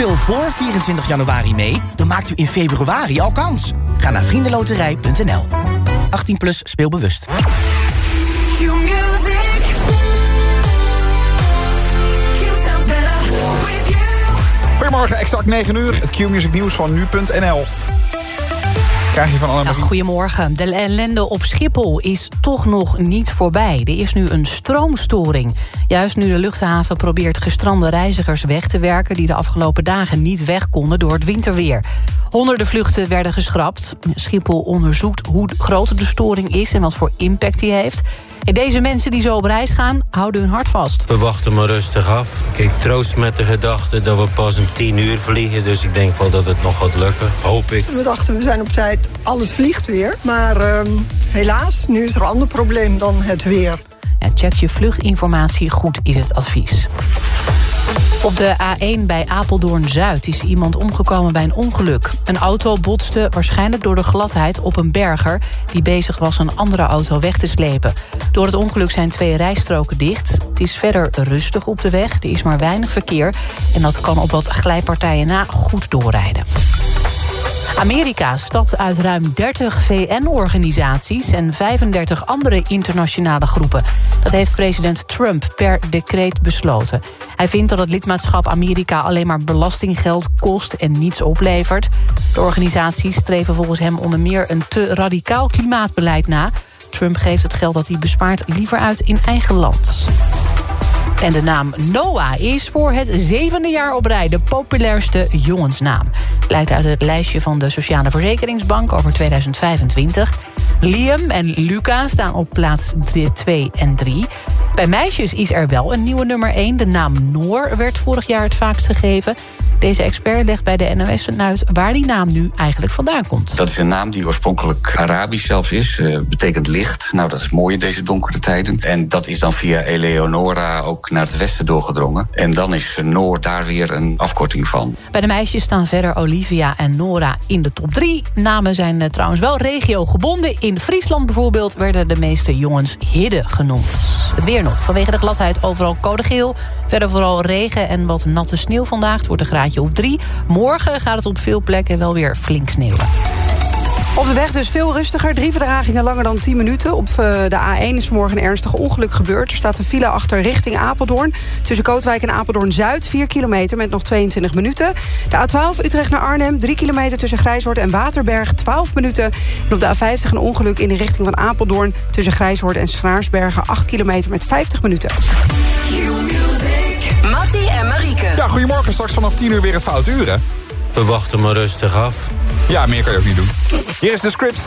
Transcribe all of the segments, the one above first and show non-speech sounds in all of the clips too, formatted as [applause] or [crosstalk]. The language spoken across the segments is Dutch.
Speel voor 24 januari mee, dan maakt u in februari al kans. Ga naar vriendenloterij.nl. 18 plus speelbewust. Goedemorgen, exact 9 uur. Het Q-music nieuws van nu.nl. Krijg je van allemaal... Goedemorgen. De ellende op Schiphol is toch nog niet voorbij. Er is nu een stroomstoring. Juist nu de luchthaven probeert gestrande reizigers weg te werken... die de afgelopen dagen niet weg konden door het winterweer. Honderden vluchten werden geschrapt. Schiphol onderzoekt hoe groot de storing is... en wat voor impact die heeft. En deze mensen die zo op reis gaan, houden hun hart vast. We wachten maar rustig af. Ik troost met de gedachte dat we pas om tien uur vliegen. Dus ik denk wel dat het nog gaat lukken. Hoop ik. We dachten we zijn op tijd, alles vliegt weer. Maar uh, helaas, nu is er een ander probleem dan het weer. En check je vluchtinformatie goed, is het advies. Op de A1 bij Apeldoorn-Zuid is iemand omgekomen bij een ongeluk. Een auto botste waarschijnlijk door de gladheid op een berger... die bezig was een andere auto weg te slepen. Door het ongeluk zijn twee rijstroken dicht. Het is verder rustig op de weg, er is maar weinig verkeer... en dat kan op wat glijpartijen na goed doorrijden. Amerika stapt uit ruim 30 VN-organisaties... en 35 andere internationale groepen. Dat heeft president Trump per decreet besloten. Hij vindt dat het lidmaatschap Amerika alleen maar belastinggeld kost... en niets oplevert. De organisaties streven volgens hem onder meer een te radicaal klimaatbeleid na... Trump geeft het geld dat hij bespaart liever uit in eigen land. En de naam Noah is voor het zevende jaar op rij de populairste jongensnaam. Blijkt uit het lijstje van de Sociale Verzekeringsbank over 2025. Liam en Luca staan op plaats 2 en 3. Bij meisjes is er wel een nieuwe nummer 1. De naam Noor werd vorig jaar het vaakst gegeven. Deze expert legt bij de NOS uit waar die naam nu eigenlijk vandaan komt. Dat is een naam die oorspronkelijk Arabisch zelfs is. Uh, betekent licht. Nou, dat is mooi in deze donkere tijden. En dat is dan via Eleonora ook naar het westen doorgedrongen. En dan is Noor daar weer een afkorting van. Bij de meisjes staan verder Olivia en Nora in de top 3. Namen zijn uh, trouwens wel regio gebonden. In Friesland bijvoorbeeld werden de meeste jongens Hidde genoemd. Het weer Vanwege de gladheid overal code geel. Verder vooral regen en wat natte sneeuw vandaag. Het wordt een graadje of drie. Morgen gaat het op veel plekken wel weer flink sneeuwen. Op de weg dus veel rustiger. Drie verdragingen langer dan 10 minuten. Op de A1 is vanmorgen een ernstig ongeluk gebeurd. Er staat een file achter richting Apeldoorn. Tussen Kootwijk en Apeldoorn-Zuid. 4 kilometer met nog 22 minuten. De A12 Utrecht naar Arnhem. 3 kilometer tussen Grijshoort en Waterberg. 12 minuten. En op de A50 een ongeluk in de richting van Apeldoorn. Tussen Grijshoort en Schraarsbergen. 8 kilometer met 50 minuten. Mattie en Marieke. Ja, goedemorgen. Straks vanaf 10 uur weer het fout uren. We wachten maar rustig af. Ja, meer kan je ook niet doen. Hier is de script.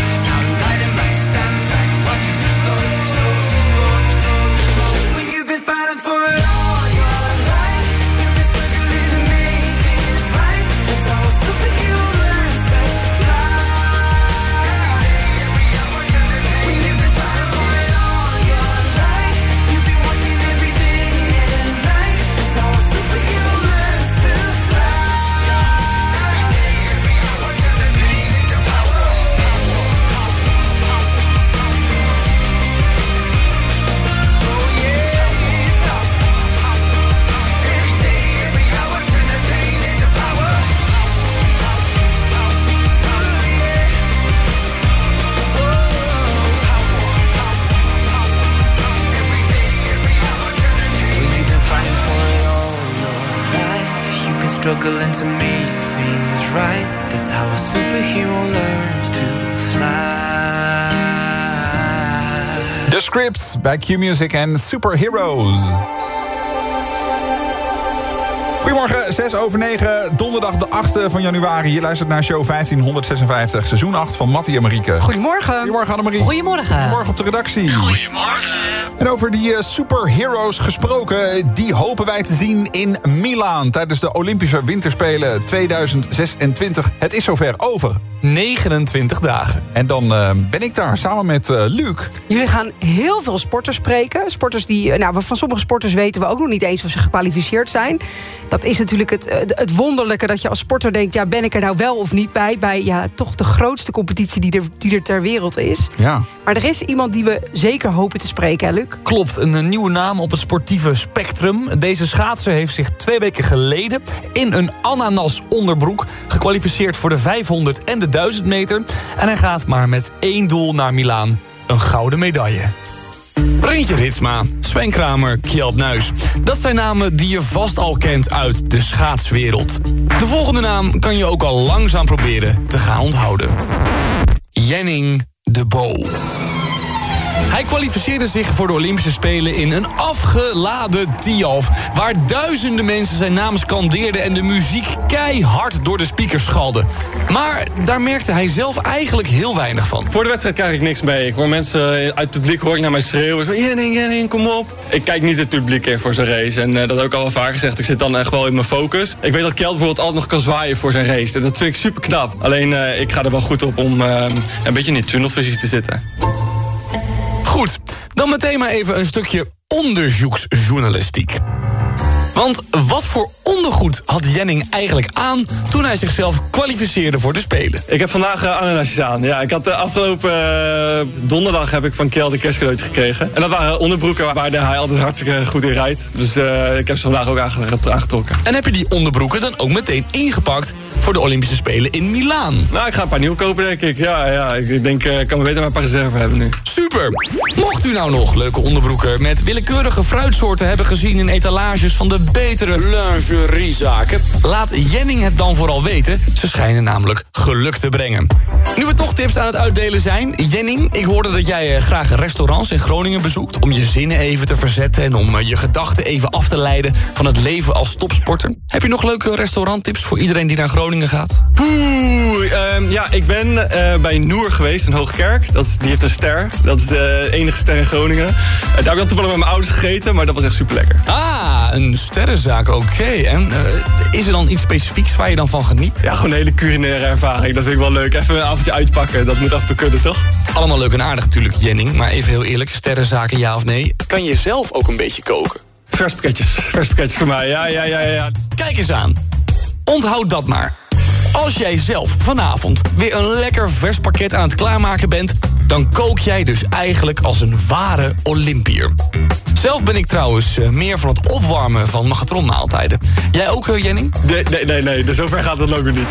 Struggling to make things right. That's how a superhero learns to fly. The Script bij Q-Music en Superheroes. Goedemorgen, 6 over 9, donderdag de 8e van januari. Je luistert naar show 1556, seizoen 8 van Mattie en Marieke. Goedemorgen. Goedemorgen Annemarie. Goedemorgen. Goedemorgen op de redactie. Goedemorgen. En over die eh, superheroes gesproken, die hopen wij te zien in Milaan... tijdens de Olympische Winterspelen 2026. Het is zover over. 29 dagen. En dan eh, ben ik daar samen met eh, Luc. Jullie gaan heel veel sporters spreken. Sporters die, nou, van sommige sporters weten we ook nog niet eens of ze gekwalificeerd zijn. Dat is natuurlijk het, het wonderlijke dat je als sporter denkt... ja, ben ik er nou wel of niet bij? Bij ja, toch de grootste competitie die er, die er ter wereld is. Ja. Maar er is iemand die we zeker hopen te spreken, hè, Luc? Klopt, een nieuwe naam op het sportieve spectrum. Deze schaatser heeft zich twee weken geleden in een ananas onderbroek... gekwalificeerd voor de 500 en de 1000 meter. En hij gaat maar met één doel naar Milaan. Een gouden medaille. Brintje Ritsma, Sven Kramer, Kjeld Nuis. Dat zijn namen die je vast al kent uit de schaatswereld. De volgende naam kan je ook al langzaam proberen te gaan onthouden. Jenning de Bo. Hij kwalificeerde zich voor de Olympische Spelen in een afgeladen Tialf... waar duizenden mensen zijn naam scandeerden... en de muziek keihard door de speakers schalde. Maar daar merkte hij zelf eigenlijk heel weinig van. Voor de wedstrijd krijg ik niks mee. Ik hoor mensen uit het publiek hoor ik naar mij schreeuwen. Zo, Jenning, kom op. Ik kijk niet het publiek in voor zijn race. En eh, dat heb ik al wel vaker gezegd. Ik zit dan echt wel in mijn focus. Ik weet dat Kjeld bijvoorbeeld altijd nog kan zwaaien voor zijn race. En dat vind ik super knap. Alleen eh, ik ga er wel goed op om eh, een beetje in tunnelvisie te zitten. Goed, dan meteen maar even een stukje onderzoeksjournalistiek. Want wat voor ondergoed had Jenning eigenlijk aan... toen hij zichzelf kwalificeerde voor de Spelen? Ik heb vandaag uh, ananasjes aan. Ja, ik had de afgelopen eh, donderdag heb ik van Kjeld een kerstcadeautje gekregen. En dat waren onderbroeken waar hij altijd hartstikke goed in rijdt. Dus eh, ik heb ze vandaag ook aange- aangetrokken. En heb je die onderbroeken dan ook meteen ingepakt... voor de Olympische Spelen in Milaan? Nou, ik ga een paar nieuwe kopen, denk ik. Ja, ja ik denk, eh, ik kan me beter maar een paar reserve hebben nu. Super! Mocht u nou nog leuke onderbroeken met willekeurige fruitsoorten hebben gezien in etalages van de betere lingeriezaken, laat Jenning het dan vooral weten. Ze schijnen namelijk geluk te brengen. Nu we toch tips aan het uitdelen zijn, Jenning, ik hoorde dat jij eh, graag restaurants in Groningen bezoekt om je zinnen even te verzetten en om eh, je gedachten even af te leiden van het leven als topsporter. Heb je nog leuke restauranttips voor iedereen die naar Groningen gaat? Oeh, ehm, ja, ik ben eh, bij Noer geweest in Hoogkerk. Dat is, die heeft een ster. Dat is de enige ster in Groningen. Daar heb ik dan toevallig met mijn ouders gegeten, maar dat was echt super lekker. Ah, een sterrenzaak, oké. En eh, is er dan iets specifieks waar je dan van geniet? Ja, gewoon een hele culinaire ervaring. Dat vind ik wel leuk. Even een avondje uitpakken, dat moet af en toe kunnen, toch? Allemaal leuk en aardig natuurlijk, Jenning. Maar even heel eerlijk, sterrenzaken ja of nee? Kan je zelf ook een beetje koken? Vers pakketjes, vers pakketjes voor mij. Ja, ja, ja, ja. Kijk eens aan. Onthoud dat maar. Als jij zelf vanavond weer een lekker vers pakket aan het klaarmaken bent... dan kook jij dus eigenlijk als een ware Olympier. Zelf ben ik trouwens eh, meer van het opwarmen van magatronmaaltijden. Jij ook, uh, Jenning? Nee, nee, nee, nee. Dus zover gaat het ook nog niet.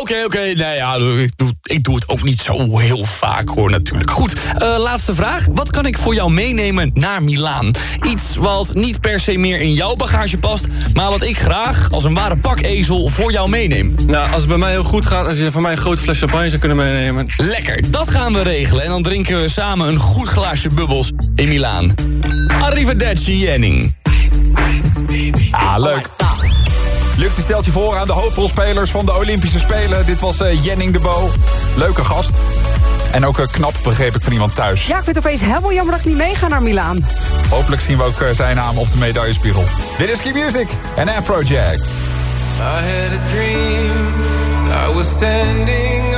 Oké, oké. Nee, ja, ik doe, ik doe het ook niet zo heel vaak, hoor, natuurlijk. Goed, uh, laatste vraag. Wat kan ik voor jou meenemen naar Milaan? Iets wat niet per se meer in jouw bagage past... maar wat ik graag als een ware pakezel voor jou meeneem. Nou, als het bij mij heel goed gaat... als je van mij een groot fles champagne zou kunnen meenemen... Lekker, dat gaan we regelen. En dan drinken we samen een goed glaasje bubbels in Milaan. Arrivederci, Jenning. Ah, leuk. Luc die stelt je voor aan de hoofdrolspelers van de Olympische Spelen. Dit was uh, Jenning de Bo. Leuke gast. En ook uh, knap, begreep ik van iemand thuis. Ja, ik vind het opeens helemaal jammer dat ik niet meega naar Milaan. Hopelijk zien we ook uh, zijn naam op de medaillespiegel. Dit is Key Music en Afrojack. I had a dream, I was standing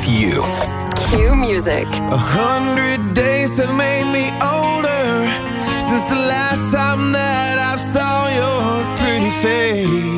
with you. Q Music. A hundred days have made me older since the last time that I saw your pretty face.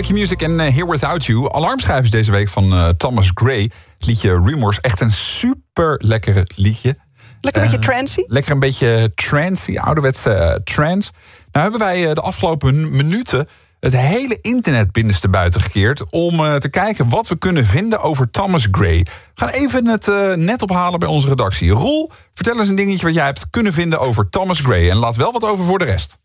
Your Music en uh, Here Without You. Alarmschrijvers deze week van uh, Thomas Gray. Het liedje Rumors, echt een super lekkere liedje. Lekker een beetje trancy? Lekker een beetje trancy, ouderwetse trance. Nou hebben wij de afgelopen minuten het hele internet binnenstebuiten gekeerd... om te kijken wat we kunnen vinden over Thomas Gray. We gaan even het net ophalen bij onze redactie. Roel, vertel eens een dingetje wat jij hebt kunnen vinden over Thomas Gray... en laat wel wat over voor de rest.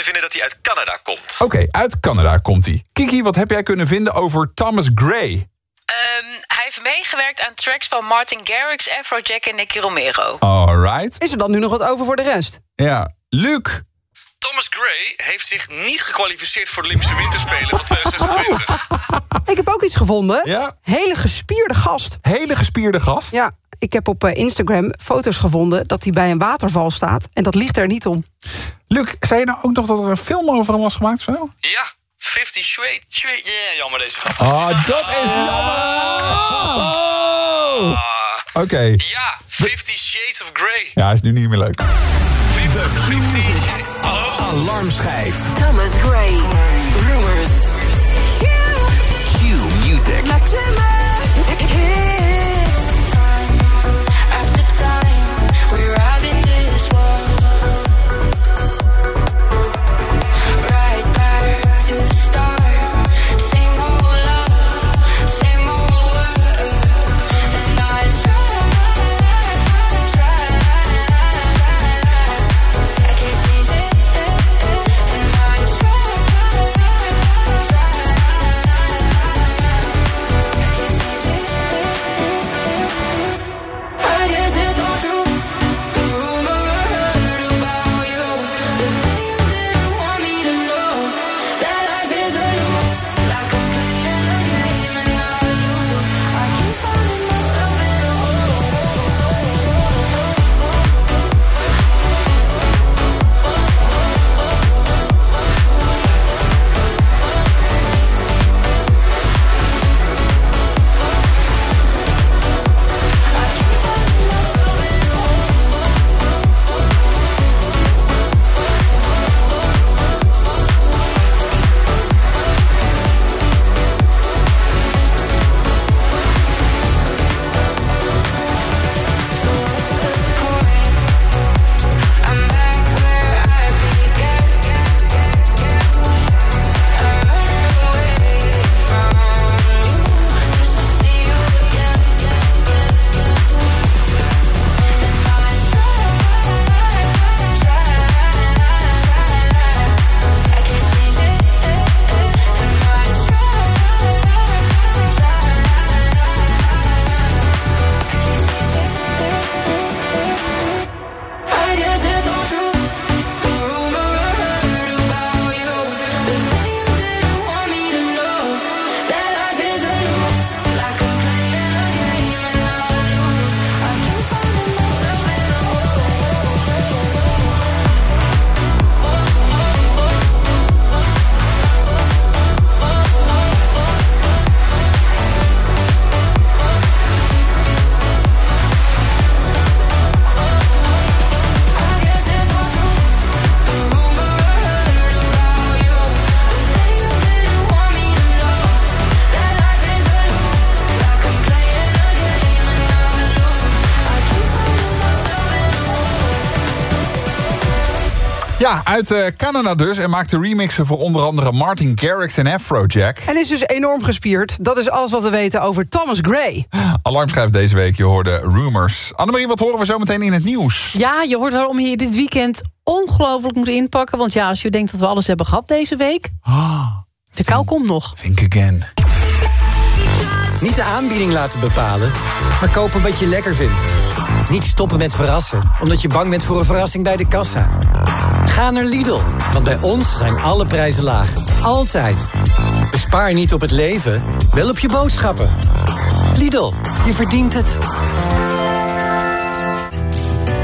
Kunnen vinden dat hij uit Canada komt. Oké, okay, uit Canada komt hij. Kiki, wat heb jij kunnen vinden over Thomas Gray? Um, hij heeft meegewerkt aan tracks van Martin Garrix, Afrojack en Nicky Romero. Alright. Is er dan nu nog wat over voor de rest? Ja, Luc... Thomas Gray heeft zich niet gekwalificeerd voor de Olympische Winterspelen van 2026. [laughs] Ik heb ook iets gevonden. Ja? Hele gespierde gast. Hele gespierde gast? Ja, ik heb op Instagram foto's gevonden dat hij bij een waterval staat. En dat ligt er niet om. Luc, zei je nou ook nog dat er een film over hem was gemaakt? Zo? Ja, 50 Shades. Shade. Ja, jammer deze grap. Oh, dat is jammer! Oh. Oké. Okay. Ja, 50 Shades of Grey. Ja, is nu niet meer leuk. 50, 50 Shades. Alarmschijf. Thomas Gray. Rumors. Q. Q Music. Ja, uit uh, Canada dus. En maakte remixen voor onder andere Martin Garrix en Afrojack. En is dus enorm gespierd. Dat is alles wat we weten over Thomas Gray. Alarmschrijf deze week, je hoorde Rumors. Annemarie, wat horen we zo meteen in het nieuws? Ja, je hoort waarom je dit weekend ongelooflijk moet inpakken. Want ja, als je denkt dat we alles hebben gehad deze week... de kou komt nog. Think again. Niet de aanbieding laten bepalen, maar kopen wat je lekker vindt. Niet stoppen met verrassen, omdat je bang bent voor een verrassing bij de kassa. Ga naar Lidl, want bij ons zijn alle prijzen laag. Altijd. Bespaar niet op het leven, wel op je boodschappen. Lidl, je verdient het.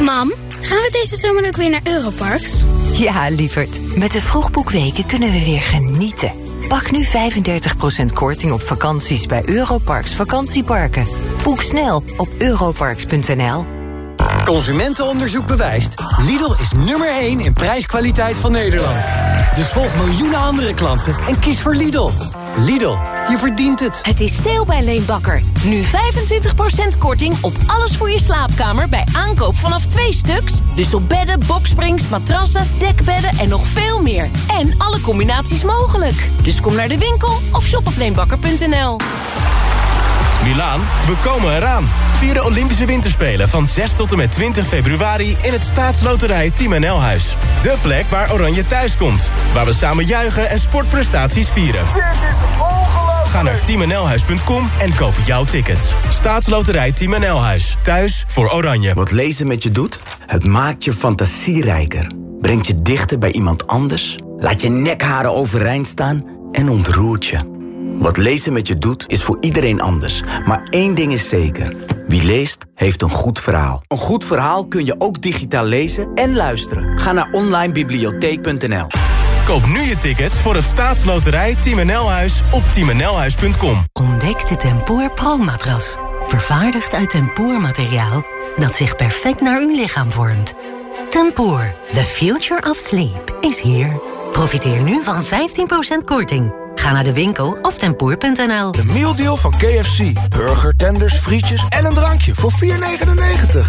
Mam, gaan we deze zomer ook weer naar Europarks? Ja, lieverd. Met de vroegboekweken kunnen we weer genieten. Pak nu 35% korting op vakanties bij Europarks vakantieparken. Boek snel op europarks.nl. Consumentenonderzoek bewijst. Lidl is nummer 1 in prijskwaliteit van Nederland. Dus volg miljoenen andere klanten en kies voor Lidl. Lidl, je verdient het. Het is sale bij Leenbakker. Nu 25% korting op alles voor je slaapkamer bij aankoop vanaf twee stuks. Dus op bedden, boksprings, matrassen, dekbedden en nog veel meer. En alle combinaties mogelijk. Dus kom naar de winkel of shop op leenbakker.nl. Milaan, we komen eraan. Vier de Olympische Winterspelen van 6 tot en met 20 februari... in het staatsloterij Team NL Huis. De plek waar Oranje thuis komt. Waar we samen juichen en sportprestaties vieren. Dit is ongelooflijk! Ga naar teamnlhuis.com en koop jouw tickets. Staatsloterij Team NL Huis. Thuis voor Oranje. Wat lezen met je doet? Het maakt je fantasierijker. Brengt je dichter bij iemand anders. Laat je nekharen overeind staan en ontroert je. Wat lezen met je doet, is voor iedereen anders. Maar één ding is zeker. Wie leest, heeft een goed verhaal. Een goed verhaal kun je ook digitaal lezen en luisteren. Ga naar onlinebibliotheek.nl Koop nu je tickets voor het staatsloterij Team NL Huis op teamnlhuis.com. Ontdek de Tempoor Pro-matras. Vervaardigd uit tempoormateriaal dat zich perfect naar uw lichaam vormt. Tempoor, the future of sleep, is here. Profiteer nu van 15% korting. Ga naar de winkel of tempoor.nl. De mealdeal van KFC. Burger, tenders, frietjes en een drankje voor 4,99.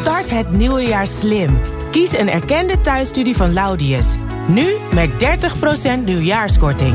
Start het nieuwe jaar slim. Kies een erkende thuisstudie van Laudius. Nu met 30% nieuwjaarskorting.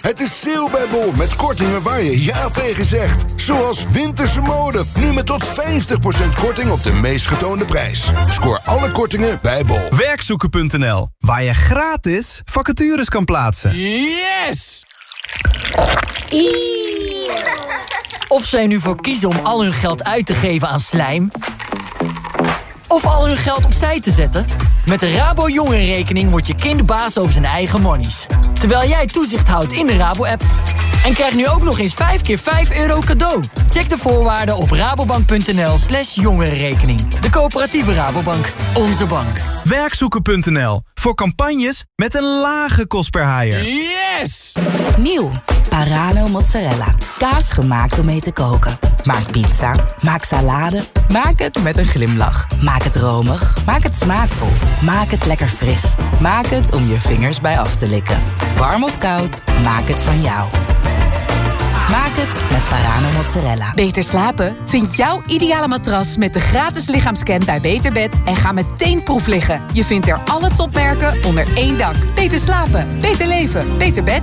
Het is sale bij Bol met kortingen waar je ja tegen zegt. Zoals winterse mode, nu met tot 50% korting op de meest getoonde prijs. Scoor alle kortingen bij Bol. Werkzoeken.nl, waar je gratis vacatures kan plaatsen. Yes! Of zij nu voor kiezen om al hun geld uit te geven aan slijm... of al hun geld opzij te zetten... met de Rabo Jongerenrekening wordt je kind baas over zijn eigen monies. Terwijl jij toezicht houdt in de Rabo-app. En krijg nu ook nog eens 5 keer 5 euro cadeau. Check de voorwaarden op rabobank.nl slash jongerenrekening. De coöperatieve Rabobank. Onze bank. Werkzoeken.nl, voor campagnes met een lage kost per haaier. Yes! Nieuw, Parano mozzarella. Kaas gemaakt om mee te koken. Maak pizza, maak salade, maak het met een glimlach. Maak het romig, maak het smaakvol. Maak het lekker fris. Maak het om je vingers bij af te likken. Warm of koud, maak het van jou. Maak het met Parano mozzarella. Beter slapen? Vind jouw ideale matras met de gratis lichaamscan bij Beterbed en ga meteen proef liggen. Je vindt er alle topmerken onder één dak. Beter slapen, beter leven, beter bed.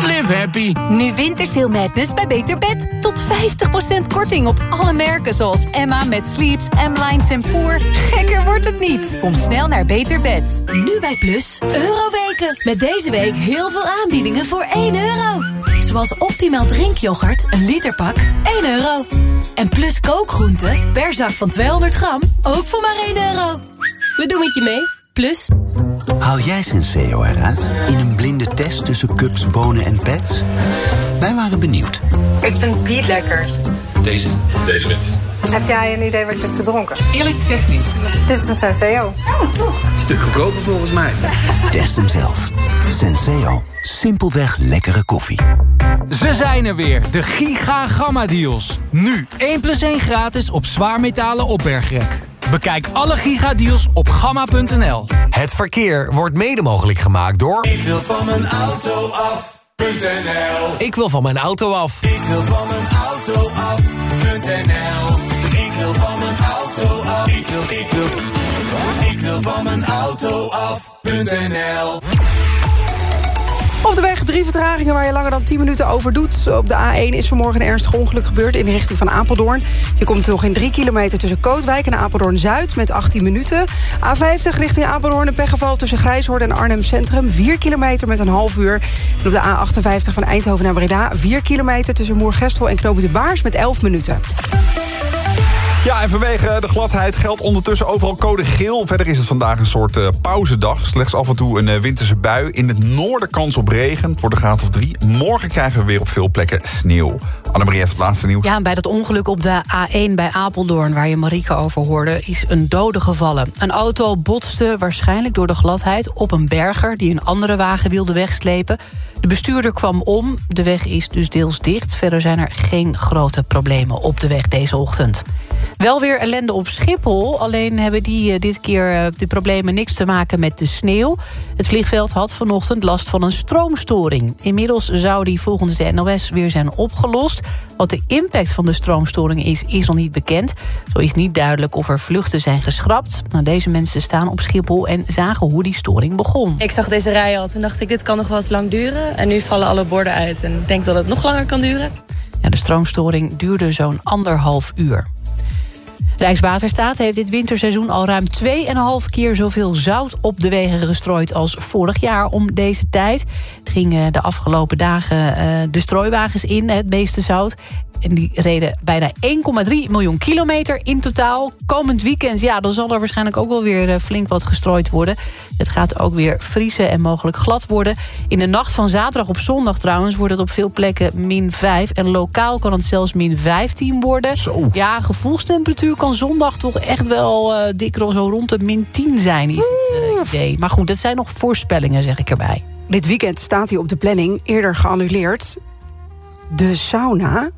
live happy. Nu Wintersale Madness bij Beter Bed. Tot 50% korting op alle merken zoals Emma met Sleeps, M-Line Tempoor. Gekker wordt het niet. Kom snel naar Beter Bed. Nu bij Plus, Euroweken. Met deze week heel veel aanbiedingen voor 1 euro. Zoals optimaal drinkyoghurt, een literpak, 1 euro. En Plus kookgroenten, per zak van 200 gram, ook voor maar 1 euro. We doen het je mee, Plus. Haal jij Senseo eruit in een blinde test tussen cups, bonen en pets? Wij waren benieuwd. Ik vind die het lekkerst. Deze? Deze wit. Heb jij een idee wat je hebt gedronken? Eerlijk gezegd niet. Dit is een Senseo. Oh, toch? Stuk goedkoper volgens mij. Test hem zelf. Senseo. Simpelweg lekkere koffie. Ze zijn er weer, de Giga Gamma Deals. Nu 1 plus 1 gratis op zwaarmetalen opbergrek. Bekijk alle gigadeals op gamma.nl. Het verkeer wordt mede mogelijk gemaakt door... Ik wil van mijn auto af.nl Ik wil van mijn auto af. Ik wil van mijn auto af.nl Ik wil van mijn auto af. Ik wil, ik wil, ik wil van mijn auto af.nl Op de weg drie vertragingen waar je langer dan 10 minuten over doet. Op de A1 is vanmorgen een ernstig ongeluk gebeurd in de richting van Apeldoorn. Je komt nog in 3 kilometer tussen Kootwijk en Apeldoorn-Zuid met 18 minuten. A50 richting Apeldoorn een pechgeval tussen Grijshoort en Arnhem Centrum. 4 kilometer met een half uur. En op de A58 van Eindhoven naar Breda 4 kilometer tussen Moergestel en Knopen de Baars met 11 minuten. Ja, en vanwege de gladheid geldt ondertussen overal code geel. Verder is het vandaag een soort uh, pauzedag. Slechts af en toe een uh, winterse bui. In het noorden kans op regen. Het wordt een graad of drie. Morgen krijgen we weer op veel plekken sneeuw. Annemarie heeft het laatste nieuws. Ja, bij dat ongeluk op de A1 bij Apeldoorn... waar je Marieke over hoorde, is een dode gevallen. Een auto botste waarschijnlijk door de gladheid op een berger... die een andere wagen wilde wegslepen. De bestuurder kwam om. De weg is dus deels dicht. Verder zijn er geen grote problemen op de weg deze ochtend. Wel weer ellende op Schiphol. Alleen hebben die uh, dit keer uh, de problemen niks te maken met de sneeuw. Het vliegveld had vanochtend last van een stroomstoring. Inmiddels zou die volgens de NOS weer zijn opgelost. Wat de impact van de stroomstoring is, is nog niet bekend. Zo is niet duidelijk of er vluchten zijn geschrapt. Nou, deze mensen staan op Schiphol en zagen hoe die storing begon. Ik zag deze rij al. Toen dacht ik, dit kan nog wel eens lang duren. En nu vallen alle borden uit. En ik denk dat het nog langer kan duren. Ja, de stroomstoring duurde zo'n anderhalf uur. Rijkswaterstaat heeft dit winterseizoen al ruim 2,5 keer zoveel zout op de wegen gestrooid als vorig jaar om deze tijd. Het de afgelopen dagen de strooiwagens in, het meeste zout. En die reden bijna 1,3 miljoen kilometer in totaal. Komend weekend, ja, dan zal er waarschijnlijk ook wel weer flink wat gestrooid worden. Het gaat ook weer vriezen en mogelijk glad worden. In de nacht van zaterdag op zondag trouwens wordt het op veel plekken min 5. En lokaal kan het zelfs min 15 worden. Zo. Ja, gevoelstemperatuur kan zondag toch echt wel uh, dik zo rond de min 10 zijn, is het uh, idee. Maar goed, dat zijn nog voorspellingen, zeg ik erbij. Dit weekend staat hij op de planning, eerder geannuleerd. De sauna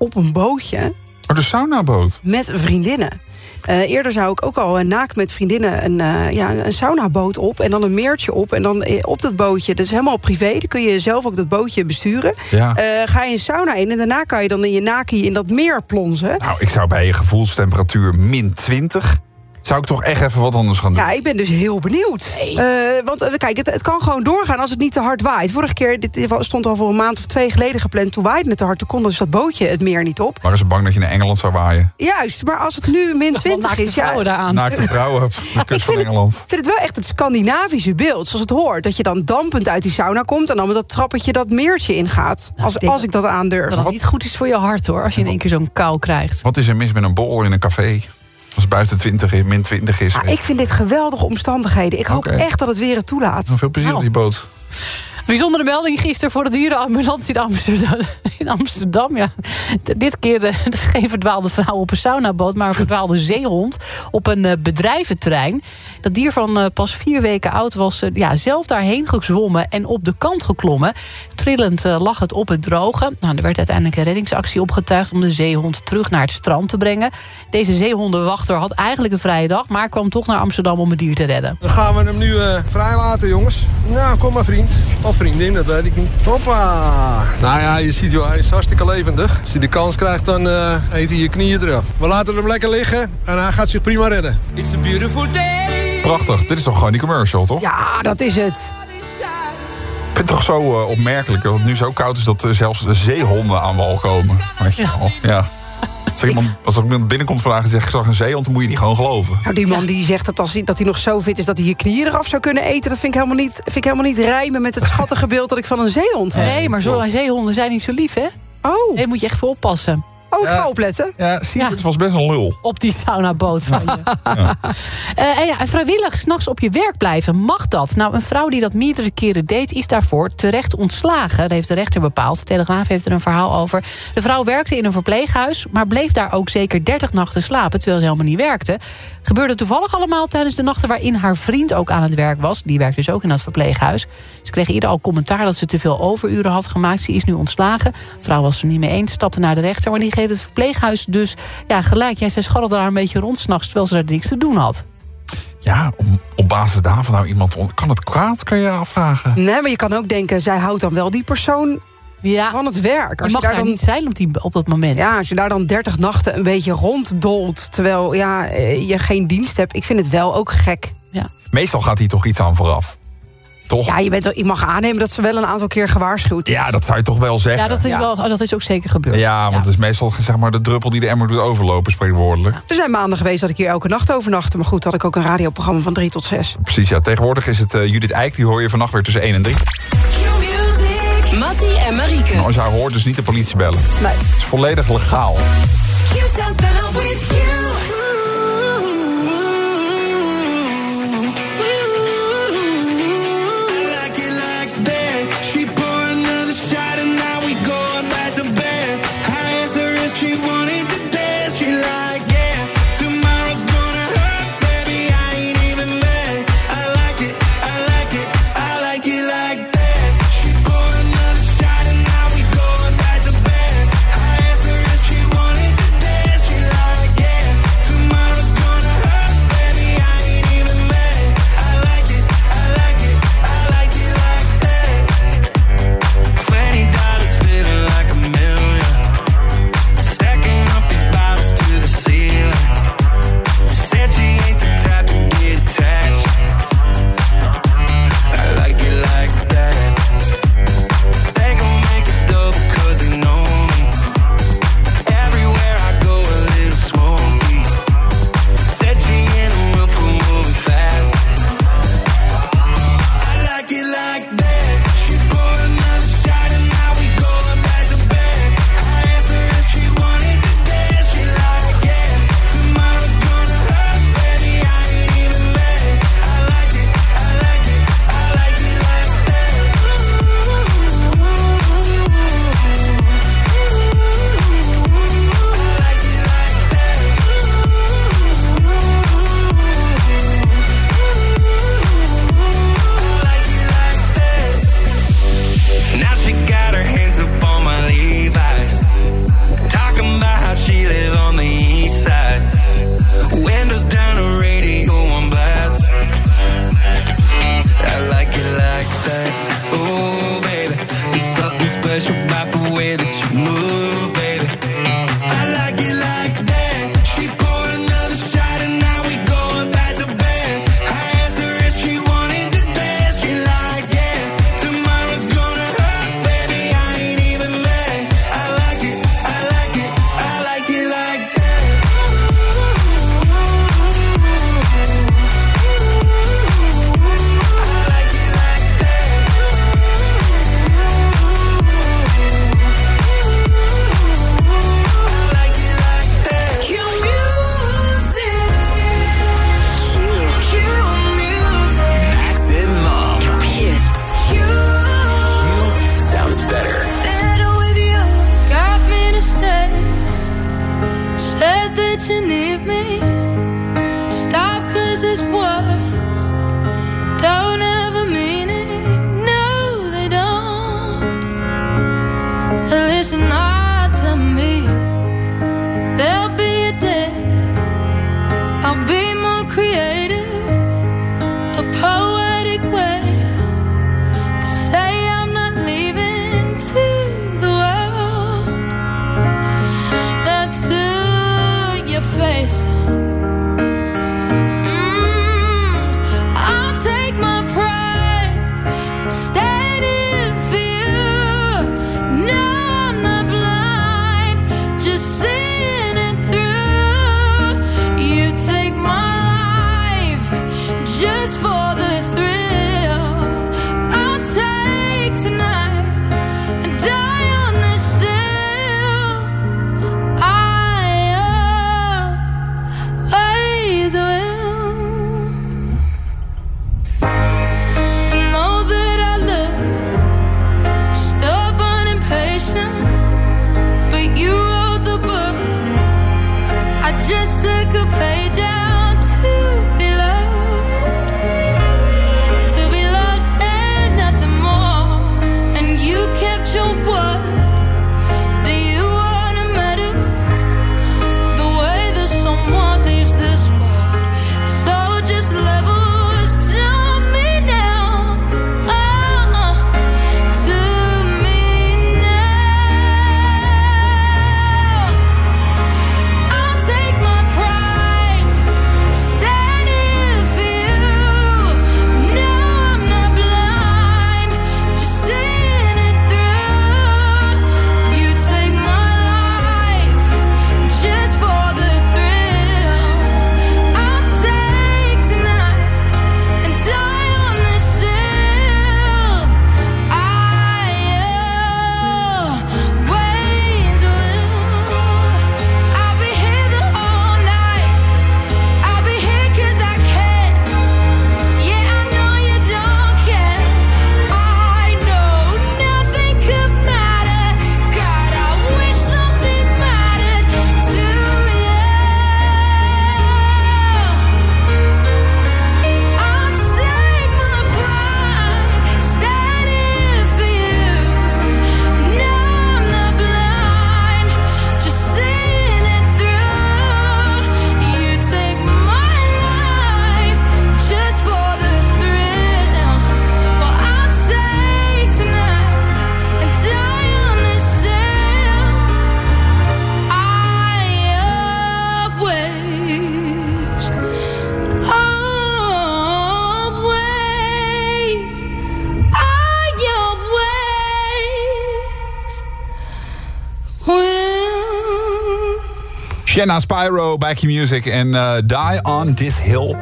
op een bootje. Oh, de saunaboot? Met vriendinnen. Uh, eerder zou ik ook al uh, naakt met vriendinnen een, uh, ja, een saunaboot op... en dan een meertje op en dan op dat bootje. Dat is helemaal privé, dan kun je zelf ook dat bootje besturen. Ja. ga je een sauna in en daarna kan je dan in je naki in dat meer plonzen. Nou, ik zou bij je gevoelstemperatuur min 20 zou ik toch echt even wat anders gaan doen. Ja, ik ben dus heel benieuwd. Nee. Uh, want uh, kijk, het, het, kan gewoon doorgaan als het niet te hard waait. Vorige keer, dit stond al voor een maand of twee geleden gepland... toen waaide het te hard, toen kon dus dat bootje het meer niet op. Waren ze bang dat je naar Engeland zou waaien? Juist, maar als het nu min 20 is... vrouwen ja, daaraan. Naakte vrouwen op de [laughs] kust van Engeland. Ik vind het wel echt het Scandinavische beeld, zoals het hoort. Dat je dan dampend uit die sauna komt... en dan met dat trappetje dat meertje ingaat. Als, ik, als ik dat aandurf. Dat het niet goed is voor je hart, hoor. Als je in één keer zo'n kou krijgt. Wat is er mis met een bol in een café? Als het buiten 20 is, min 20 is. Ja, ik vind dit geweldige omstandigheden. Ik hoop okay. echt dat het weer het toelaat. Nou, veel plezier nou. op die boot. Bijzondere melding gisteren voor de dierenambulance in Amsterdam. [laughs] In Amsterdam ja. Dit keer de, [laughs] geen verdwaalde vrouw op een saunaboot... maar een verdwaalde zeehond op een uh, bedrijventerrein. Dat dier van uh, pas vier weken oud was ja, zelf daarheen gezwommen... en op de kant geklommen. Trillend lag het op het droge. Nou, er werd uiteindelijk een reddingsactie opgetuigd... om de zeehond terug naar het strand te brengen. Deze zeehondenwachter had eigenlijk een vrije dag... maar kwam toch naar Amsterdam om het dier te redden. Dan gaan we hem nu vrijlaten, jongens. Nou, kom maar, vriend. Vriendin, dat weet ik niet. Hoppa! Nou ja, je ziet, joh, hij is hartstikke levendig. Als hij de kans krijgt, dan uh, eet hij je knieën eraf. We laten hem lekker liggen en hij gaat zich prima redden. It's a beautiful day. Prachtig, dit is toch gewoon die commercial, toch? Ja, dat is het. Ik vind het toch zo uh, opmerkelijk dat het nu zo koud is... dat uh, zelfs de zeehonden aan wal komen. Weet je wel? Ja. Als, iemand, als er iemand binnenkomt vandaag en zegt... ik zag een zeehond, dan moet je niet gewoon geloven. Nou, die man die zegt dat, als hij, dat hij nog zo fit is... dat hij je knieën eraf zou kunnen eten... dat vind ik helemaal niet, vind ik helemaal niet rijmen met het [laughs] schattige beeld... dat ik van een zeehond heb. Nee, maar zo, zeehonden zijn niet zo lief, hè? Oh. Daar moet je echt voor oppassen. Oh, ik ga opletten. Ja, Siebert ja. was best een lul. Op die saunaboot van je. [laughs] ja. Uh, en ja, vrijwillig s'nachts op je werk blijven, mag dat? Nou, een vrouw die dat meerdere keren deed, is daarvoor terecht ontslagen. Dat heeft de rechter bepaald. De Telegraaf heeft er een verhaal over. De vrouw werkte in een verpleeghuis, maar bleef daar ook zeker 30 nachten slapen... terwijl ze helemaal niet werkte. Gebeurde toevallig allemaal tijdens de nachten waarin haar vriend ook aan het werk was. Die werkt dus ook in dat verpleeghuis. Ze kreeg eerder al commentaar dat ze te veel overuren had gemaakt. Ze is nu ontslagen. De vrouw was er niet mee eens, stapte naar de rechter... maar die geeft het verpleeghuis dus ja, gelijk. Jij zei scharrelde daar een beetje rond s'nachts... terwijl ze daar niks te doen had. Ja, om, op basis daarvan nou iemand... Kan het kwaad, kan je je afvragen? Nee, maar je kan ook denken, zij houdt dan wel die persoon ja. van het werk. Je mag daar niet zijn op, die, op dat moment. Ja, als je daar dan 30 nachten een beetje ronddolt... terwijl ja, eh, je geen dienst hebt, ik vind het wel ook gek. Ja. Meestal gaat hier toch iets aan vooraf. Toch? Ja, je, bent, wel- je mag aannemen dat ze wel een aantal keer gewaarschuwd is. Ja, dat zou je toch wel zeggen. Ja, dat is, Wel, oh, dat is ook zeker gebeurd. Ja, want het is meestal zeg maar, de druppel die de emmer doet overlopen, spreekwoordelijk. Er zijn maanden geweest dat ik hier elke nacht overnachtte. Maar goed, had ik ook een radioprogramma van 3 tot 6. Precies, ja. Tegenwoordig is het eh, Judith Eijk, die hoor je vannacht weer tussen 1 en 3. Mattie en Marieke. Nou, als je haar hoort, dus niet de politie bellen. Nee. Het is volledig legaal. Q sounds better with you. for Jenna Spyro bij Q-Music en eh, Die on This Hill.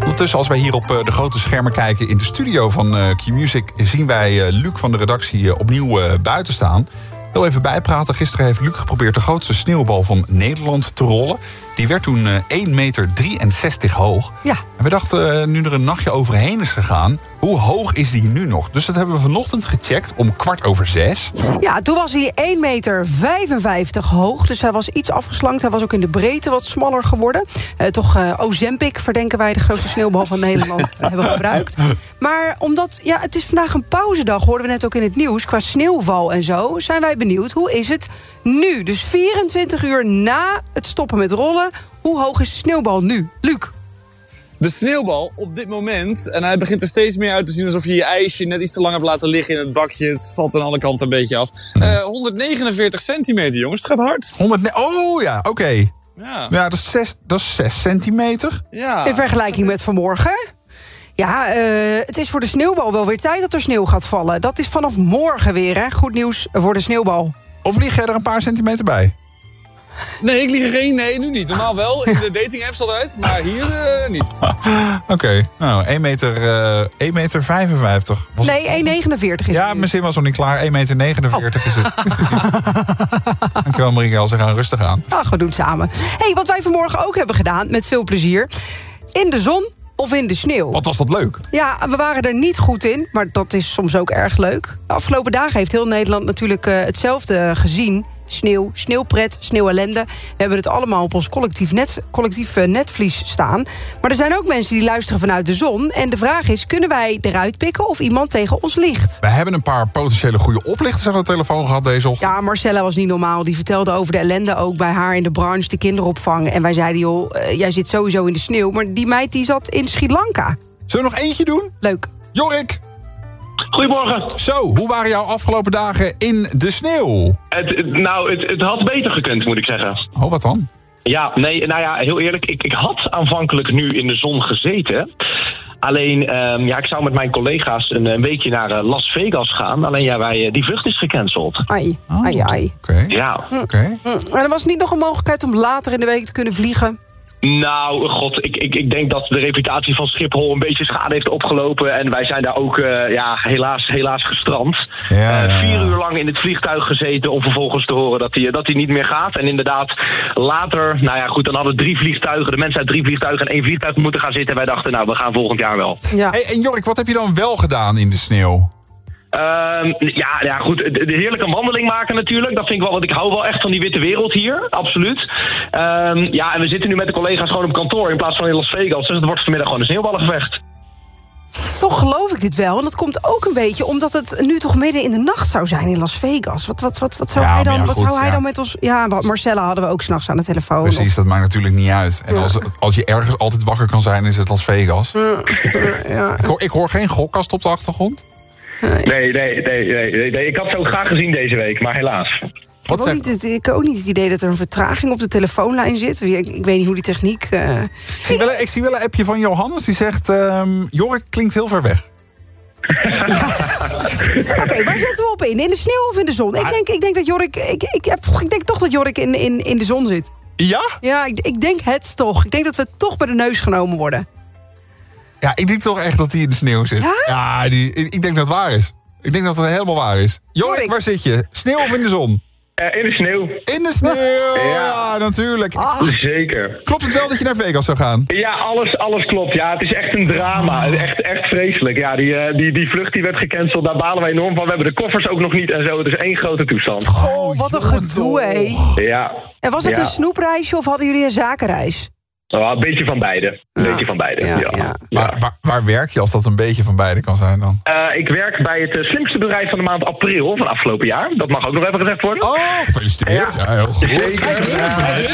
Ondertussen, als wij hier op eh, de grote schermen kijken in de studio van eh, Q-Music... zien wij Luc van de redactie opnieuw buiten staan. Heel even bijpraten. Gisteren heeft Luc geprobeerd de grootste sneeuwbal van Nederland te rollen. Die werd toen eh 1,63 meter hoog. Ja. En we dachten, eh, nu er een nachtje overheen is gegaan... hoe hoog is die nu nog? Dus dat hebben we vanochtend gecheckt om kwart over zes. Ja, toen was hij 1,55 meter hoog. Dus hij was iets afgeslankt. Hij was ook in de breedte wat smaller geworden. Eh, toch eh Ozempic verdenken wij de grootste sneeuwbal van Nederland [laughs] hebben gebruikt. Maar omdat, ja, het is vandaag een pauzedag, hoorden we net ook in het nieuws... qua sneeuwval en zo, zijn wij benieuwd. Hoe is het nu? Dus 24 uur na het stoppen met rollen... hoe hoog is de sneeuwbal nu? Luc? De sneeuwbal op dit moment, en hij begint er steeds meer uit te zien alsof je je ijsje net iets te lang hebt laten liggen in het bakje. Het valt aan alle kanten een beetje af. Eh, 149 centimeter, jongens. Het gaat hard. 100 ne- oh ja, oké. Ja. Ja, dat is 6 dat is zes centimeter. Ja. In vergelijking met vanmorgen. Ja, eh, het is voor de sneeuwbal wel weer tijd dat er sneeuw gaat vallen. Dat is vanaf morgen weer, hè. Goed nieuws voor de sneeuwbal. Of lieg jij er een paar centimeter bij? [laughs] Nee, ik lieg er geen. Nee, nu niet. Normaal wel. In de dating apps altijd. Maar hier eh, niet. Oké, nou, 1 meter, eh 1 meter 55. Was Nee, 1,49 is Ja, het nu. mijn zin was nog niet klaar. 1 meter 49 is het. [laughs] Dankjewel, Marieke. Ze gaan rustig aan. Ach, we doen het samen. hey, wat wij vanmorgen ook hebben gedaan, met veel plezier. In de zon of in de sneeuw. Wat was dat leuk? Ja, we waren er niet goed in, maar dat is soms ook erg leuk. De afgelopen dagen heeft heel Nederland natuurlijk eh, hetzelfde gezien. Sneeuw, sneeuwpret, sneeuwellende. We hebben het allemaal op ons collectief, net, collectief eh, netvlies staan. Maar er zijn ook mensen die luisteren vanuit de zon. En de vraag is, kunnen wij eruit pikken of iemand tegen ons liegt? We hebben een paar potentiële goede oplichters aan de telefoon gehad deze ochtend. Ja, Marcella was niet normaal. Die vertelde over de ellende ook bij haar in de branche, de kinderopvang. En wij zeiden, joh, eh, jij zit sowieso in de sneeuw. Maar die meid die zat in Sri Lanka. Zullen we nog eentje doen? Leuk. Jorik! Goedemorgen. Zo, hoe waren jouw afgelopen dagen in de sneeuw? Het, nou, het, het had beter gekund, moet ik zeggen. Oh, wat dan? Ja, nee, nou ja, heel eerlijk. Ik, ik had aanvankelijk nu in de zon gezeten. Alleen, ehm, ja, ik zou met mijn collega's een, een weekje naar eh, Las Vegas gaan. Alleen, ja, wij, eh, die vlucht is gecanceld. Ai, ai, ai. Oké. Ja. Oké. Hm, En er was niet nog een mogelijkheid om later in de week te kunnen vliegen? Nou, god, ik, ik, ik denk dat de reputatie van Schiphol een beetje schade heeft opgelopen. En wij zijn daar ook, eh, ja, helaas, helaas gestrand. Ja, Eh, ja. vier uur lang in het vliegtuig gezeten om vervolgens te horen dat hij dat hij niet meer gaat. En inderdaad, later, nou ja, goed, dan hadden drie vliegtuigen, de mensen uit drie vliegtuigen en één vliegtuig moeten gaan zitten. En wij dachten, nou, we gaan volgend jaar wel. Ja. Hey, en Jorik, wat heb je dan wel gedaan in de sneeuw? Ehm, ja, ja, goed. De, de heerlijke wandeling maken natuurlijk. Dat vind ik wel, want ik hou wel echt van die witte wereld hier. Absoluut. Ehm, ja, en we zitten nu met de collega's gewoon op kantoor in plaats van in Las Vegas. Dus het wordt vanmiddag gewoon een sneeuwballengevecht. Toch geloof ik dit wel. En dat komt ook een beetje omdat het nu toch midden in de nacht zou zijn in Las Vegas. Wat, wat, wat, wat zou, Ja, hij, dan, ja, wat goed, zou hij ja. dan met ons... Ja, Marcella hadden we ook s'nachts aan de telefoon. Precies, dat maakt natuurlijk niet uit. En als, als je ergens altijd wakker kan zijn, is het Las Vegas. Ik, hoor, ik hoor geen gokkast op de achtergrond. Nee, nee, nee, nee, nee, nee. Ik had het ook graag gezien deze week, maar helaas. Ik heb, ook niet het, ik heb ook niet het idee dat er een vertraging op de telefoonlijn zit. Ik, ik weet niet hoe die techniek... eh, Ik zie wel, een- ik zie wel een appje van Johannes. Die zegt, ehm, Jorik klinkt heel ver weg. [laughs] Oké, waar zetten we op in? In de sneeuw of in de zon? Ik denk, ik denk dat Jorik... Ik, ik, heb, ik denk toch dat Jorik in, in, in de zon zit. Ja? Ja, ik, ik denk het toch. Ik denk dat we toch bij de neus genomen worden. Ja, ik denk toch echt dat hij in de sneeuw zit. Ja? die, ik denk dat het waar is. Ik denk dat het helemaal waar is. Jorik, waar zit je? Sneeuw of in de zon? Eh, in de sneeuw. In de sneeuw, [laughs] ja, natuurlijk. Zeker. Klopt het wel dat je naar Vegas zou gaan? Ja, alles, alles klopt. Ja, het is echt een drama. Echt, echt vreselijk. Ja, die, eh, die, die vlucht die werd gecanceld, daar balen wij enorm van. We hebben de koffers ook nog niet en zo. Het is één grote toestand. Oh, wat een gedoe, hé. Ja. En was het Ja. een snoepreisje of hadden jullie een zakenreis? Nou, een beetje van beide. Een beetje van beide, ja. Waar, waar, waar werk je als dat een beetje van beide kan zijn dan? Eh, ik werk bij het eh, slimste bedrijf van de maand april van afgelopen jaar. Dat mag ook nog even gezegd worden. Oh, gefeliciteerd. Ja, heel goed.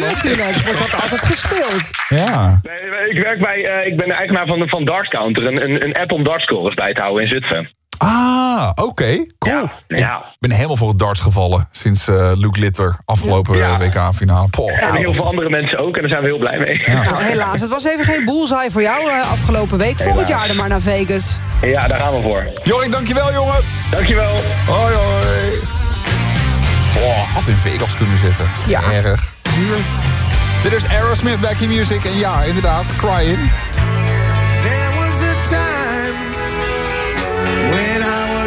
Natuurlijk, wordt dat altijd gespeeld. Ja. Nee, ik werk bij, eh, ik ben de eigenaar van, van Darts Counter, een, een, een app om dartscores bij te houden in Zutphen. Ah, oké. Cool. Ja. Ik ben helemaal voor het darts gevallen sinds eh, uh, Luke Litter afgelopen ja. Eh, WK-finale. En heel veel andere mensen ook en daar zijn we heel blij mee. Nou, helaas, het was even geen boelzaai voor jou eh, afgelopen week. Volgend jaar dan maar naar Vegas. Ja, daar gaan we voor. Jorik, dankjewel jongen. Dankjewel. Hoi hoi. Oh, had in Vegas kunnen zitten. Ja. Erg. Dit is Aerosmith Back in Music. En ja, inderdaad, Crying.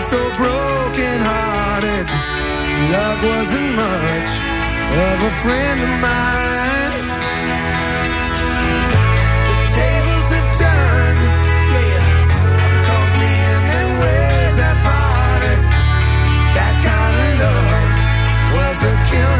so broken hearted. Love wasn't much of a friend of mine. The tables have turned, yeah. One calls me where's that party? That kind of love was the killer.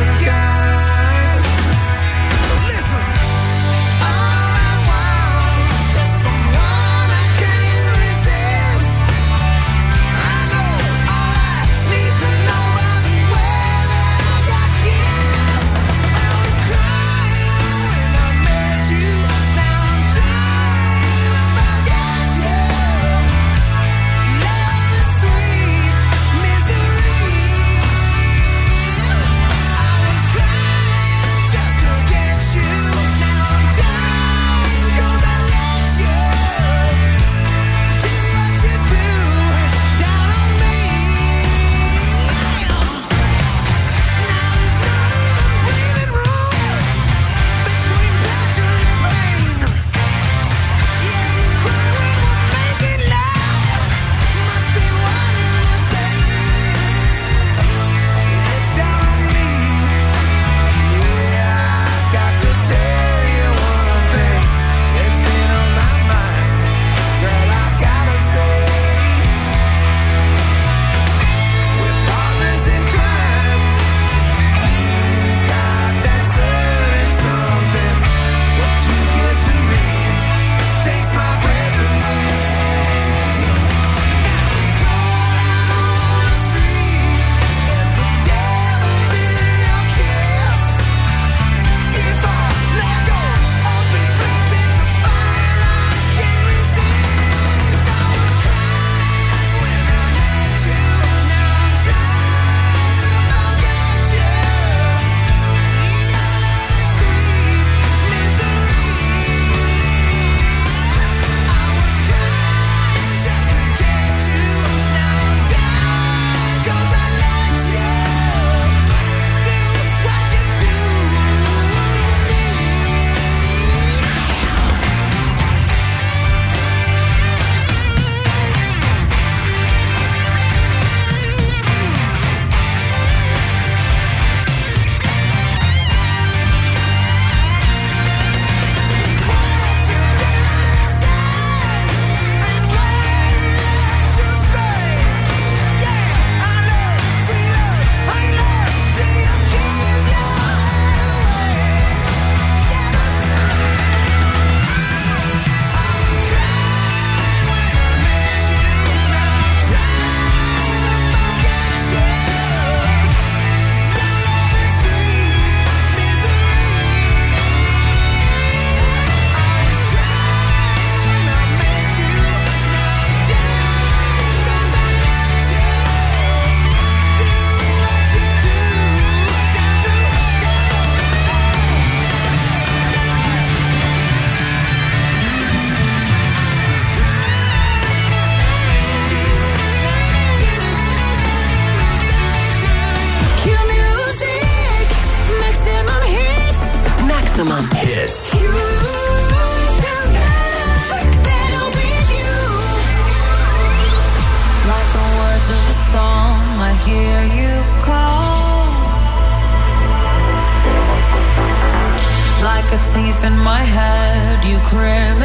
my head, you crimp.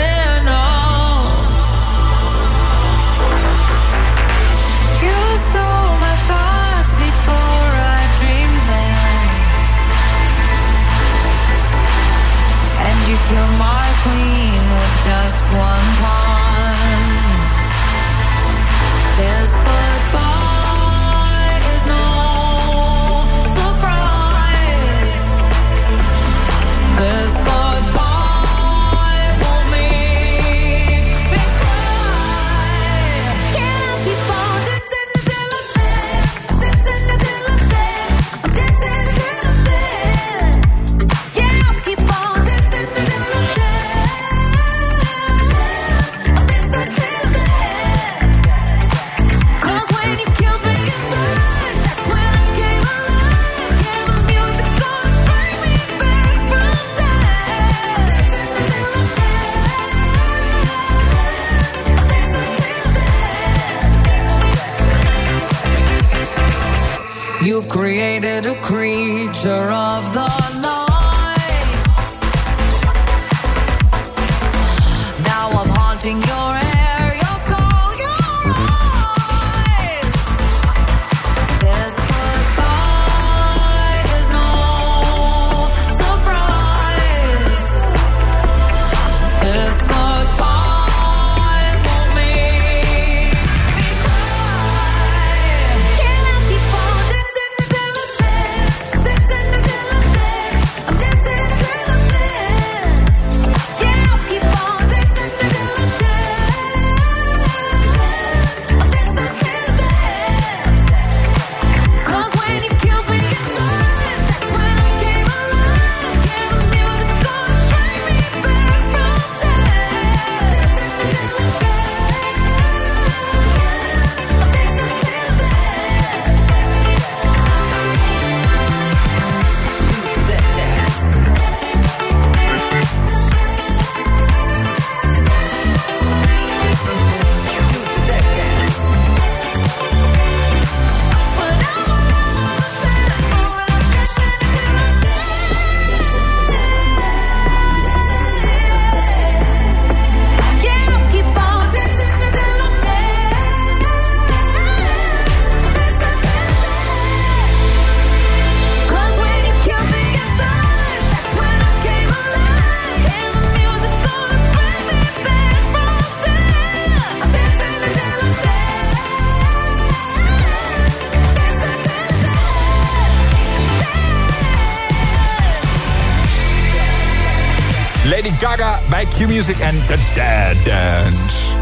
Bij Q-Music en The Dead Dance.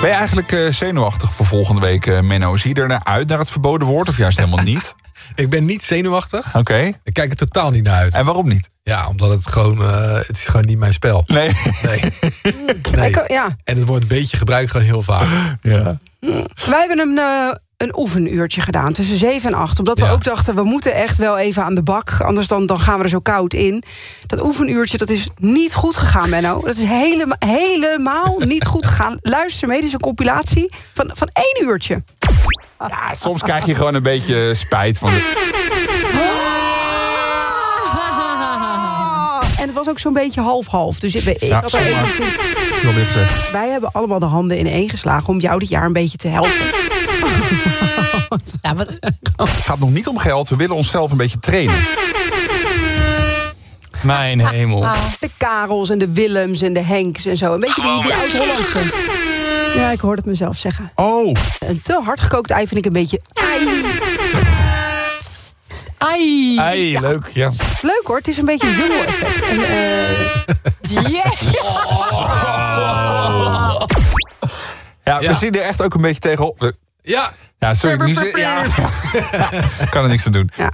Ben je eigenlijk eh, zenuwachtig voor volgende week, eh, Menno? Zie je er naar uit, naar het verboden woord, of juist helemaal niet? [laughs] Ik ben niet zenuwachtig. Oké. Ik kijk er totaal niet naar uit. En waarom niet? Ja, omdat het gewoon, eh, het is gewoon niet mijn spel. Nee. Nee. [laughs] nee. Ik- ja. En het wordt een beetje gebruikt gewoon heel vaak. Ja. Wij hebben een, eh, een oefenuurtje gedaan tussen 7 en 8. Omdat we ook dachten, we moeten echt wel even aan de bak. Anders dan, dan gaan we er zo koud in. Dat oefenuurtje dat is niet goed gegaan, Menno. Dat is helemaal, helemaal niet goed gegaan. Luister mee, dit is een compilatie van, van één uurtje. Ja, soms krijg je gewoon een beetje spijt van... De... En het was ook zo'n beetje half-half. Dus ik, ik Ja, had even... Wij hebben allemaal de handen in één geslagen... om jou dit jaar een beetje te helpen. Het gaat nog niet om geld, we willen onszelf een beetje trainen. Mijn hemel. De Karels en de Willems en de Henks en zo. Een beetje die, die oud-Hollandse. Ja, ik hoorde het mezelf zeggen. Oh. Een te hard gekookt ei vind ik een beetje... Ai. Ai. Ei, leuk, ja. Leuk hoor, het is een beetje een. En, eh [laughs] Ja, we zien er echt ook een beetje tegenop. Ja. Ja, sorry, nu zit, ja. [laughs] kan er niks aan doen. Eh,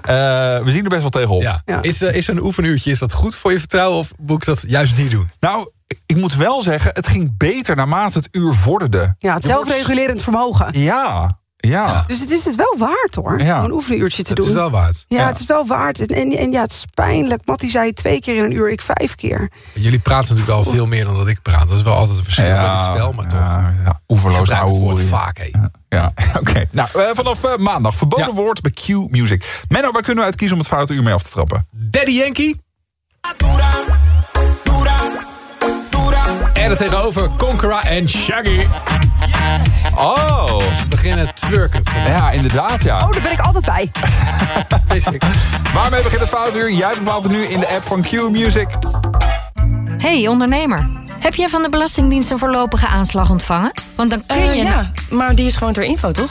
we zien er best wel tegenop. Ja. Is, eh, is een oefenuurtje, is dat goed voor je vertrouwen of moet ik dat juist niet doen? Nou, ik moet wel zeggen, het ging beter naarmate het uur vorderde. ja, het Er zelfregulerend vermogen. Ja, ja. Dus het is het wel waard hoor, Ja. om een oefenuurtje te Het doen. is wel waard. Ja, Ja. het is wel waard. En, en, en ja, het is pijnlijk. Mattie zei twee keer in een uur, ik vijf keer. Jullie praten natuurlijk al veel meer dan dat ik praat. Dat is wel altijd een verschil Ja, met het spel, maar toch. Ja, ja, oeverloos het woord vaak, hé. [laughs] Ja, oké. Nou, eh, vanaf eh, maandag verboden woord bij Q Music. Menno, waar kunnen we uit kiezen om het foute uur mee af te trappen? Daddy Yankee. En er tegenover Conqueror en Shaggy. Oh. Ze beginnen twerkend. Ja, inderdaad, ja. Oh, daar ben ik altijd bij. [laughs] Wist ik. Waarmee begint het foute uur? Jij bepaalt het nu in de app van Q Music. Hey ondernemer, heb jij van de Belastingdienst een voorlopige aanslag ontvangen? Want dan kun Eh, je... ja, maar die is gewoon ter info, toch?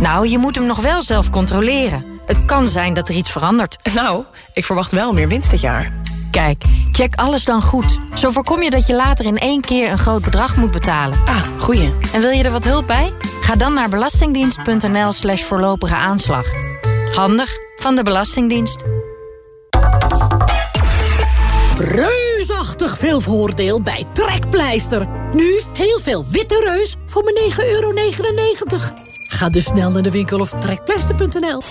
Nou, je moet hem nog wel zelf controleren. Het kan zijn dat er iets verandert. Nou, ik verwacht wel meer winst dit jaar. Kijk, check alles dan goed. Zo voorkom je dat je later in één keer een groot bedrag moet betalen. Ah, goeie. En wil je er wat hulp bij? Ga dan naar belastingdienst.nl slash voorlopige aanslag. Handig van de Belastingdienst. Reusachtig veel voordeel bij Trekpleister. Nu heel veel witte reus voor maar 9,99 euro. Ga dus snel naar de winkel of trekpleister.nl.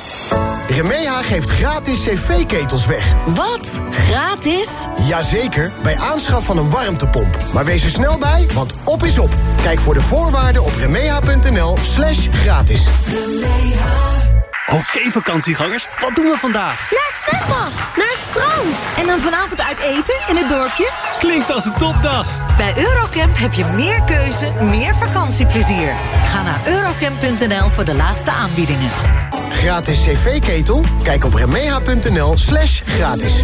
Remeha geeft gratis cv-ketels weg. Wat? Gratis? Jazeker, bij aanschaf van een warmtepomp. Maar wees er snel bij, want op is op. Kijk voor de voorwaarden op remeha.nl slash gratis. Oké vakantiegangers, wat doen we vandaag? Naar het zwembad, naar het strand. En dan vanavond uit eten in het dorpje? Klinkt als een topdag. Bij Eurocamp heb je meer keuze, meer vakantieplezier. Ga naar eurocamp.nl voor de laatste aanbiedingen. Gratis cv-ketel? Kijk op remeha.nl slash gratis.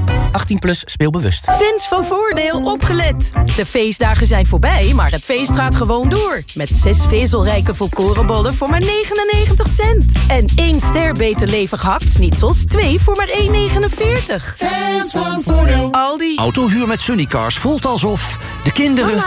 18 plus speelbewust. Fans van Voordeel opgelet. De feestdagen zijn voorbij, maar het feest gaat gewoon door. Met zes vezelrijke volkorenbollen voor maar 99 cent. En één ster beter levig gehakt schnitzels, twee voor maar 1,49. Fans van Voordeel. Aldi. Autohuur met Sunnycars voelt alsof de kinderen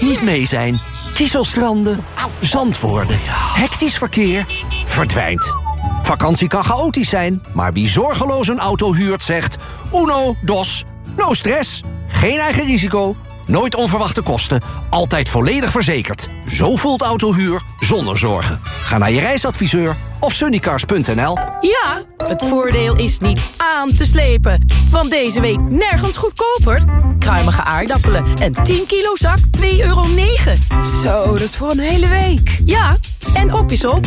niet mee zijn. Kieselstranden, zand worden, hectisch verkeer, verdwijnt. Vakantie kan chaotisch zijn, maar wie zorgeloos een auto huurt zegt... Uno, dos, no stress, geen eigen risico, nooit onverwachte kosten... altijd volledig verzekerd. Zo voelt autohuur zonder zorgen. Ga naar je reisadviseur of sunnycars.nl. Ja, het voordeel is niet aan te slepen. Want deze week nergens goedkoper. Kruimige aardappelen en 10 kilo zak 2,9 euro. Zo, dat is voor een hele week. Ja, en op is op.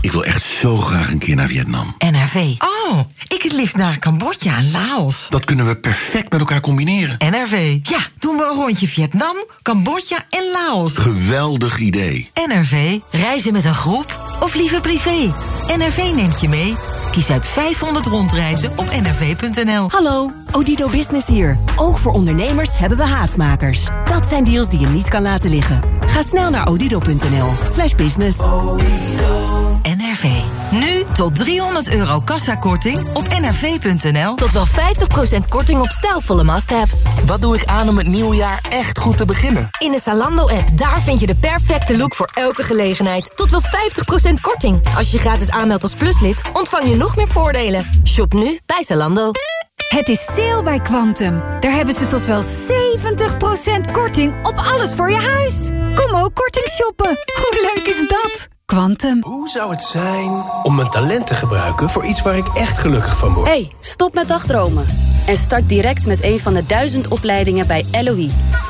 Ik wil echt zo graag een keer naar Vietnam. NRV. Oh, ik het liefst naar Cambodja en Laos. Dat kunnen we perfect met elkaar combineren. NRV. Ja, doen we een rondje Vietnam, Cambodja en Laos. Geweldig idee. NRV. Reizen met een groep of liever privé. NRV neemt je mee. Kies uit 500 rondreizen op nrv.nl. Hallo, Odido Business hier. Ook voor ondernemers hebben we haastmakers. Dat zijn deals die je niet kan laten liggen. Ga snel naar odido.nl slash business. NRV. Nu tot 300 euro kassakorting op nrv.nl. Tot wel 50% korting op stijlvolle must-haves. Wat doe ik aan om het nieuwe jaar echt goed te beginnen? In de Zalando-app, daar vind je de perfecte look voor elke gelegenheid. Tot wel 50% korting. Als je je gratis aanmeldt als pluslid, ontvang je nog meer voordelen. Shop nu bij Zalando. Het is sale bij Quantum. Daar hebben ze tot wel 70% korting op alles voor je huis. Kom ook korting shoppen. Hoe leuk is dat? Quantum. Hoe zou het zijn om mijn talent te gebruiken voor iets waar ik echt gelukkig van word? hey, stop met dagdromen. En start direct met een van de duizend opleidingen bij LOE.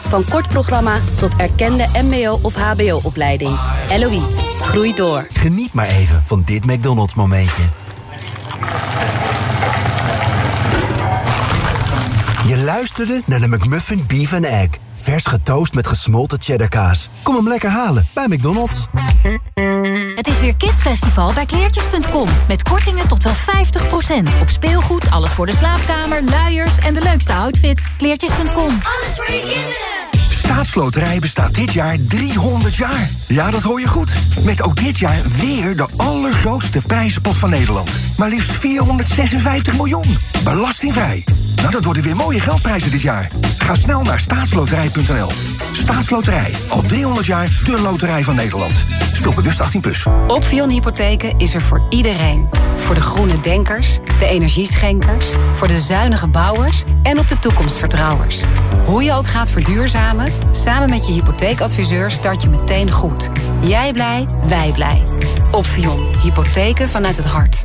Van kort programma tot erkende mbo- of hbo-opleiding. LOE, groei door. Geniet maar even van dit McDonald's momentje. Je luisterde naar de McMuffin Beef and Egg. Vers getoast met gesmolten cheddarkaas. Kom hem lekker halen bij McDonald's. Het is weer Kidsfestival bij kleertjes.com. Met kortingen tot wel 50%. Op speelgoed, alles voor de slaapkamer, luiers en de leukste outfits. Kleertjes.com. Alles voor je kinderen. Staatsloterij bestaat dit jaar 300 jaar. Ja, dat hoor je goed. Met ook dit jaar weer de allergrootste prijzenpot van Nederland. Maar liefst 456 miljoen. Belastingvrij. Nou, dat worden weer mooie geldprijzen dit jaar. Ga snel naar staatsloterij.nl. Staatsloterij. Al 300 jaar de loterij van Nederland. Speel bewust 18+. Plus. Opvion Hypotheken is er voor iedereen. Voor de groene denkers, de energieschenkers, voor de zuinige bouwers en op de toekomstvertrouwers. Hoe je ook gaat verduurzamen, samen met je hypotheekadviseur start je meteen goed. Jij blij, wij blij. Opvion Hypotheken vanuit het hart.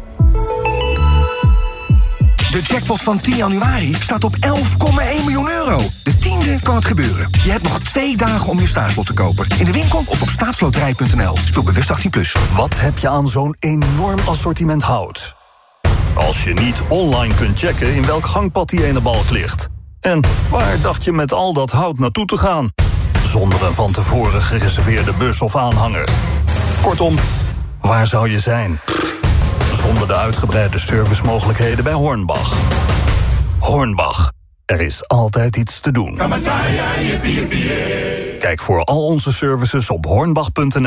De jackpot van 10 januari staat op 11,1 miljoen euro. De tiende kan het gebeuren. Je hebt nog twee dagen om je staatslot te kopen. In de winkel of op staatsloterij.nl. Speel bewust 18+. Plus. Wat heb je aan zo'n enorm assortiment hout? Als je niet online kunt checken in welk gangpad die ene balk ligt. En waar dacht je met al dat hout naartoe te gaan? Zonder een van tevoren gereserveerde bus of aanhanger. Kortom, waar zou je zijn? Zonder de uitgebreide servicemogelijkheden bij Hornbach. Hornbach, er is altijd iets te doen. Kijk voor al onze services op hornbach.nl